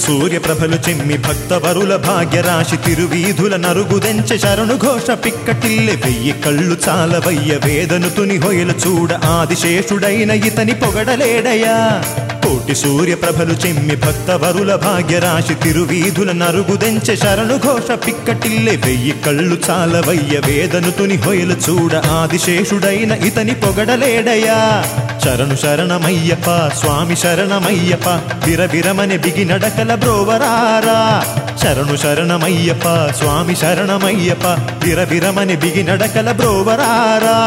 సూర్యప్రభలు చెమ్మి భక్తవరుల భాగ్యరాశి తిరువీధుల నరుగుదెంచె శరణు ఘోష పిక్కటిల్లె వెయ్యి కళ్ళు చాలవయ్య వేదను తుని హొయలు చూడ ఆదిశేషుడైన ఇతని పొగడలేడయా? కోటి సూర్య ప్రభలు చెమ్మి భక్త వరుల భాగ్యరాశి తిరువీధుల నరుగుదెంచె శరణు ఘోష పిక్కటిల్లె వెయ్యి కళ్ళు చాలవయ్య వేదను తుని హొయలు చూడ ఆదిశేషుడైన ఇతని పొగడలేడయా. శరణు శరణమయ్యప్ప స్వామి శరణమయ్యప్ప విరవిరమని బిగి నడకల బ్రోవరారా. శరణు శరణమయ్యప్ప స్వామి శరణమయ్యప్ప విరవిరమని బిగి నడకల బ్రోవరారా.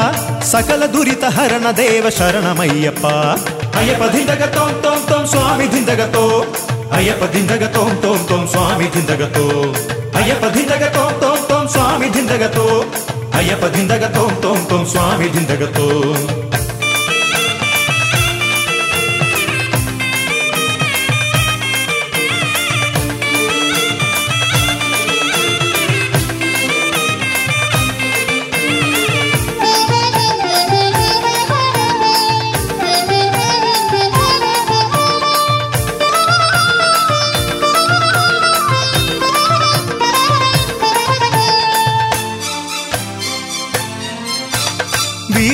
సకల దురిత హరణ దేవ శరణమయ్యప్ప అయ్యప్ప దిందగ తోం తోం తోం స్వామి దిందగతో అయ్యప్ప దిందగ తోం తోం తోం స్వామి దిందగతో అయ్యప్ప దిందగ తోం తోం తోం స్వామి దిందగతో అయ్యప్ప దిందగ తోం తోం తోం స్వామి దిందగతో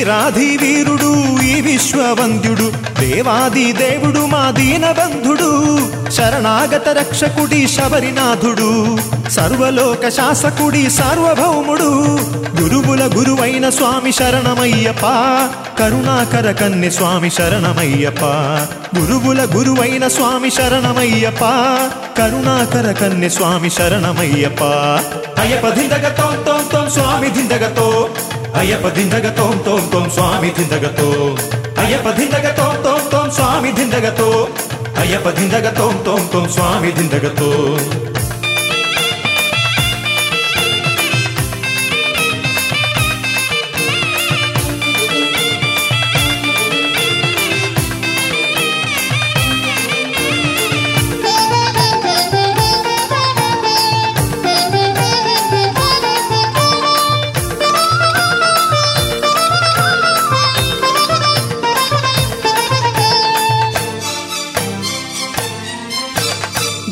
వీరాధి వీరుడు విశ్వవంద్యుడు దేవాది దేవుడు మా దీనబంధుడు శరణాగత రక్షకుడి శబరినాథుడు సర్వలోక శాసకుడి సార్వభౌముడు గురువుల గురువైన స్వామి శరణమయ్యప్ప కరుణాకర కన్నె స్వామి శరణమయ్యప్ప గురువుల గురువైన స్వామి శరణమయ్యప్ప కరుణాకర కన్నె స్వామి శరణమయ్యప్ప. అయ్యప్ప దిందగతో తోం తోం తోం స్వామి దిందగతో అయ్యప్ప దిందగ తోం తోం తోం స్వామి దిందగతో అయ్యప్ప దిందగ తోం తోం తోం స్వామి దిందగతో అయ్యప్ప దిందగ తోం తోం తోం స్వామి దిందగతో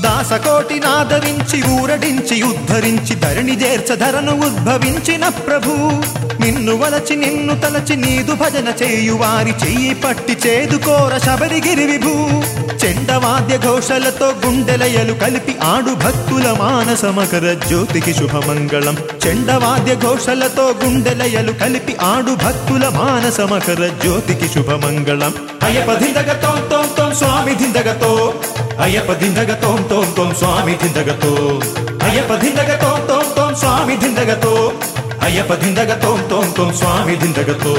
దాసకోటి నాదరించి ఊరడించి ఉద్ధరించి ధరణి చేర్చ ధరను ఉద్భవించిన ప్రభు. నిన్ను వలచి నిన్ను తలచి నీదు భజన చేయువారి చెయ్యి పట్టి చేదుకోర శబరిగిరి విభూ. చెండవాద్య ఘోషలతో గుండెలయలు కలిపి ఆడు భక్తుల మానసమకర జ్యోతికి శుభమంగళం. చెండవాద్య ఘోషలతో గుండెలయలు కలిపి ఆడు భక్తుల మానసమకర జ్యోతికి శుభమంగళం. అయ్యప్ప ధిందగతో స్వామి ధిందగతో అయ్యప్ప దిందగ తోం తోం తోం స్వామి దిందగతో అయ్యప్ప దిందగ తోం తోం తోం స్వామి దిందగతో అయ్యప్ప దిందగ తోం తోం తోం స్వామి దిందగతో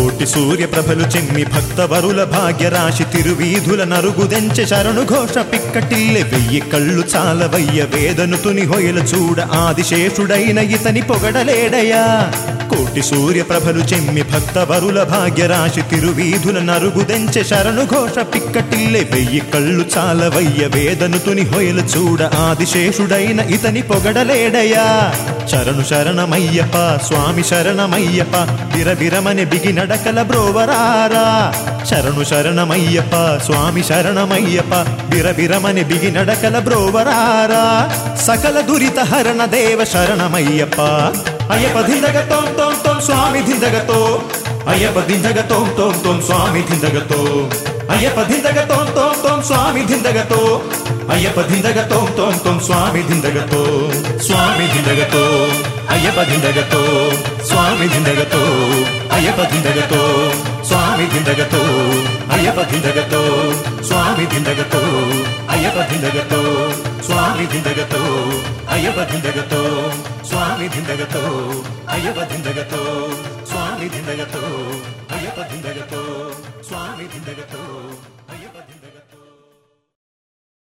కోటి సూర్యప్రభలు చెమ్మి భక్త భాగ్యరాశి తిరువీధుల నరుగుదెంచె శరణు ఘోష పిక్కటిల్లె వెయ్యి కళ్ళు చాలవయ్య వేదను తుని హొయల చూడ ఆదిశేషుడైన ఇతని పొగడలేడయా? కోటి సూర్యప్రభలు చెమ్మి భక్తవరుల భాగ్యరాశి తిరువీధుల నరుగుదెంచె శరణు ఘోష పిక్కటిల్లె వెయ్యి కళ్ళు చాలవయ్య వేదను తుని హొయల చూడ ఆదిశేషుడైన ఇతని పొగడలేడయా? శరణు శరణమయ్యప్ప స్వామి శరణమయ్యప్ప విరవిరమని బిగి నడకల బ్రోవరారా. శరణు శరణమయ్యప్ప స్వామి శరణమయ్యప్ప విరవిరమని బిగి నడకల బ్రోవరారా. సకల దురిత హరణ దేవ శరణమయ్యప్ప. అయ్యప్ప దిందగ తోం తోం స్వామి దిందగతో అయ్యప్ప దిందగ తోం తోం స్వామి దిందగతో అయ్యప్ప దిందగ తోం తోం స్వామి దిందగతో అయ్యప్ప దిందగ తోం తోం తోం స్వామి దిందగతో స్వామి దిందగతో అయ్యప్ప దిండగతో స్వామి దిందగతో అయ్యప్ప దిండగతో స్వామి దిందగతో అయ్యప్ప దిండగతో స్వామి దిందగతో అయ్యప్ప దిండగతో స్వామి దిందగతో అయ్యప్ప దిండగతో స్వామి దిందగతో అయ్యప్ప దిండగతో స్వామి దిందగతో అయ్యప్ప దిండగతో స్వామి దిందగతో అయ్యప్ప దిండగతో